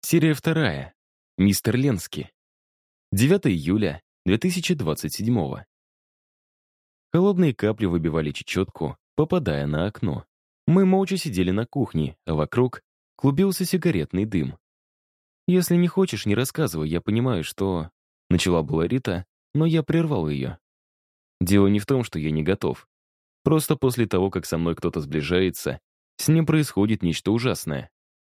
Серия вторая. Мистер Ленски. 9 июля 2027 Холодные капли выбивали чечетку, попадая на окно. Мы молча сидели на кухне, а вокруг клубился сигаретный дым. «Если не хочешь, не рассказывай, я понимаю, что...» Начала была Рита, но я прервал ее. Дело не в том, что я не готов. Просто после того, как со мной кто-то сближается, с ним происходит нечто ужасное.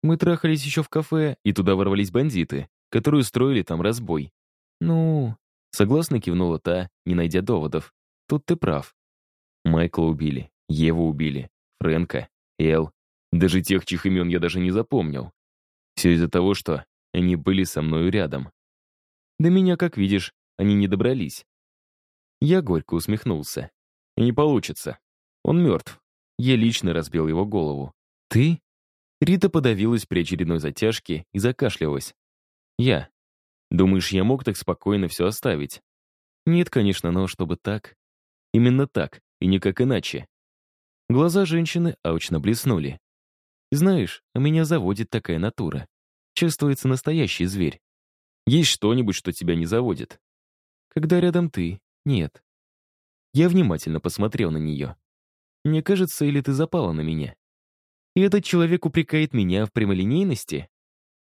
Мы трахались еще в кафе, и туда ворвались бандиты, которые устроили там разбой. Ну, согласно кивнула та, не найдя доводов. Тут ты прав. Майкла убили, Еву убили, Фрэнка, Эл. Даже тех, чьих имен я даже не запомнил. Все из-за того, что они были со мною рядом. До меня, как видишь, они не добрались. Я горько усмехнулся. Не получится. Он мертв. Я лично разбил его голову. Ты? Рита подавилась при очередной затяжке и закашлялась. «Я. Думаешь, я мог так спокойно все оставить?» «Нет, конечно, но чтобы так...» «Именно так, и никак иначе». Глаза женщины аучно блеснули. «Знаешь, а меня заводит такая натура. Чувствуется настоящий зверь. Есть что-нибудь, что тебя не заводит?» «Когда рядом ты, нет». Я внимательно посмотрел на нее. «Мне кажется, или ты запала на меня?» И этот человек упрекает меня в прямолинейности?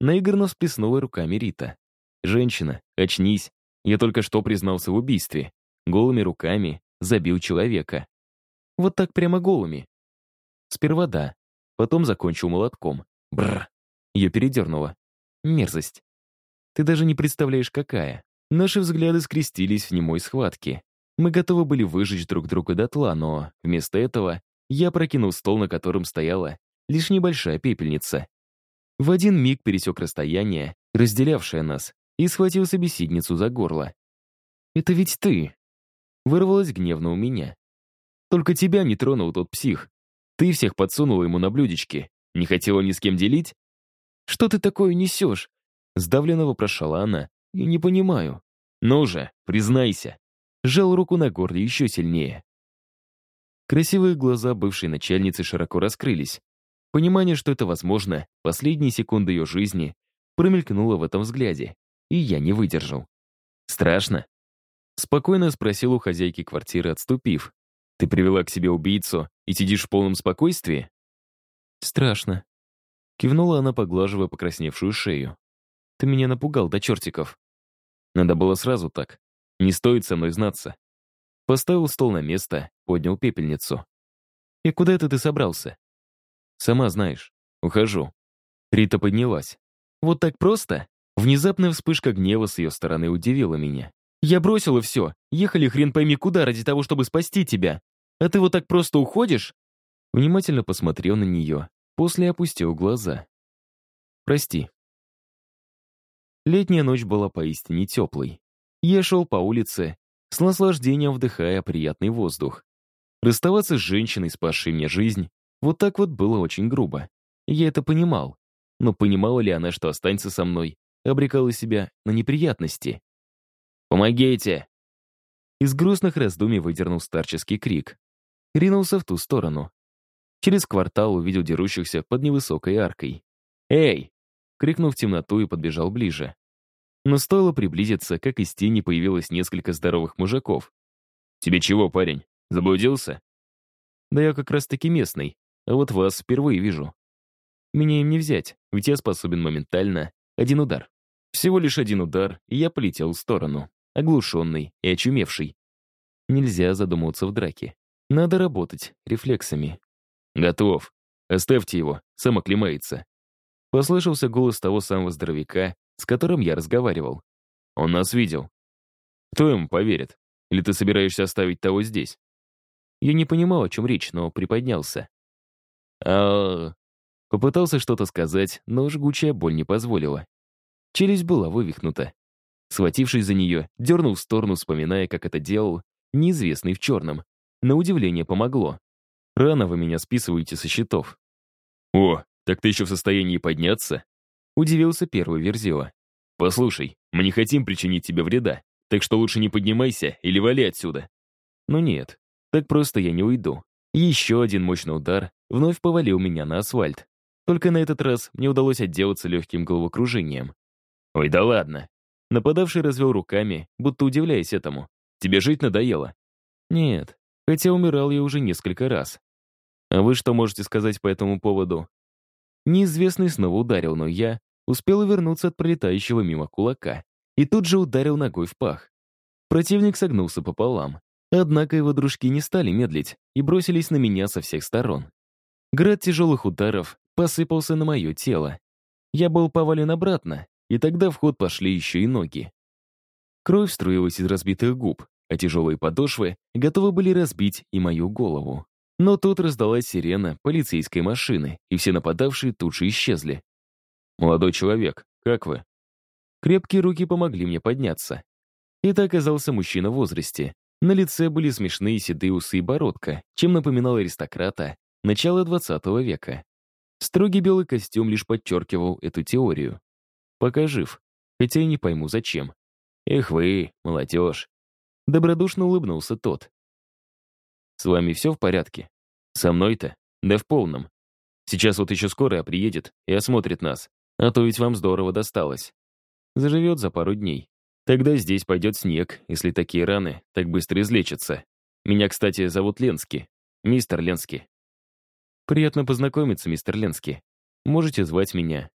Наигранно всплеснула руками Рита. «Женщина, очнись. Я только что признался в убийстве. Голыми руками забил человека. Вот так прямо голыми. Сперва да, потом закончил молотком. Бррр. Ее передернуло. Мерзость. Ты даже не представляешь, какая. Наши взгляды скрестились в немой схватке. Мы готовы были выжечь друг друга дотла, но вместо этого я прокинул стол, на котором стояла лишь небольшая пепельница. В один миг пересек расстояние, разделявшее нас, и схватил собеседницу за горло. «Это ведь ты!» Вырвалось гневно у меня. «Только тебя не тронул тот псих. Ты всех подсунула ему на блюдечке. Не хотела ни с кем делить?» «Что ты такое несешь?» Сдавленно вопрошала она. «Я не понимаю». «Ну же, признайся». Жал руку на горле еще сильнее. Красивые глаза бывшей начальницы широко раскрылись. Понимание, что это возможно, последние секунды ее жизни, промелькнуло в этом взгляде, и я не выдержал. «Страшно?» Спокойно спросил у хозяйки квартиры, отступив. «Ты привела к себе убийцу и сидишь в полном спокойствии?» «Страшно», — кивнула она, поглаживая покрасневшую шею. «Ты меня напугал до чертиков». Надо было сразу так. Не стоит со мной знаться. Поставил стол на место, поднял пепельницу. «И куда это ты собрался?» Сама знаешь. Ухожу». Рита поднялась. «Вот так просто?» Внезапная вспышка гнева с ее стороны удивила меня. «Я бросила все. Ехали хрен пойми куда ради того, чтобы спасти тебя. А ты вот так просто уходишь?» Внимательно посмотрел на нее, после опустил глаза. «Прости». Летняя ночь была поистине теплой. Я шел по улице, с наслаждением вдыхая приятный воздух. Расставаться с женщиной, спасшей мне жизнь, вот так вот было очень грубо. Я это понимал. Но понимала ли она, что останется со мной, обрекала себя на неприятности? «Помогите!» Из грустных раздумий выдернул старческий крик. Ринулся в ту сторону. Через квартал увидел дерущихся под невысокой аркой. «Эй!» — крикнул в темноту и подбежал ближе. Но стоило приблизиться, как из тени появилось несколько здоровых мужиков. «Тебе чего, парень? Заблудился?» «Да я как раз-таки местный. А вот вас впервые вижу. Меня им не взять, ведь я способен моментально. Один удар. Всего лишь один удар, и я полетел в сторону. Оглушенный и очумевший. Нельзя задумываться в драке. Надо работать рефлексами. «Готов. Оставьте его, сам оклемается». Послышался голос того самого здоровяка, с которым я разговаривал. Он нас видел. Кто ему поверит? Или ты собираешься оставить того здесь? Я не понимал, о чем речь, но приподнялся а Попытался что-то сказать, но жгучая боль не позволила. Челюсть была вывихнута. Схватившись за нее, дернул в сторону, вспоминая, как это делал неизвестный в черном. На удивление помогло. Рано вы меня списываете со счетов. «О, так ты еще в состоянии подняться?» Удивился первый Верзила. «Послушай, мы не хотим причинить тебе вреда, так что лучше не поднимайся или вали отсюда». «Ну нет, так просто я не уйду. Еще один мощный удар вновь повалил меня на асфальт. Только на этот раз мне удалось отделаться легким головокружением. «Ой, да ладно!» Нападавший развел руками, будто удивляясь этому. «Тебе жить надоело?» «Нет, хотя умирал я уже несколько раз. А вы что можете сказать по этому поводу?» Неизвестный снова ударил, но я успел увернуться от пролетающего мимо кулака и тут же ударил ногой в пах. Противник согнулся пополам. Однако его дружки не стали медлить и бросились на меня со всех сторон. Град тяжелых ударов посыпался на мое тело. Я был повален обратно, и тогда в ход пошли еще и ноги. Кровь струилась из разбитых губ, а тяжелые подошвы готовы были разбить и мою голову. Но тут раздалась сирена полицейской машины, и все нападавшие тут же исчезли. «Молодой человек, как вы?» Крепкие руки помогли мне подняться. Это оказался мужчина в возрасте. На лице были смешные седые усы и бородка, чем напоминал аристократа начала 20 века. Строгий белый костюм лишь подчеркивал эту теорию. Пока жив, хотя и не пойму зачем. Эх вы, молодежь. Добродушно улыбнулся тот. С вами все в порядке? Со мной-то? Да в полном. Сейчас вот еще скорая приедет и осмотрит нас, а то ведь вам здорово досталось. Заживет за пару дней. Тогда здесь пойдет снег, если такие раны так быстро излечатся. Меня, кстати, зовут Ленский. Мистер Ленский. Приятно познакомиться, мистер Ленский. Можете звать меня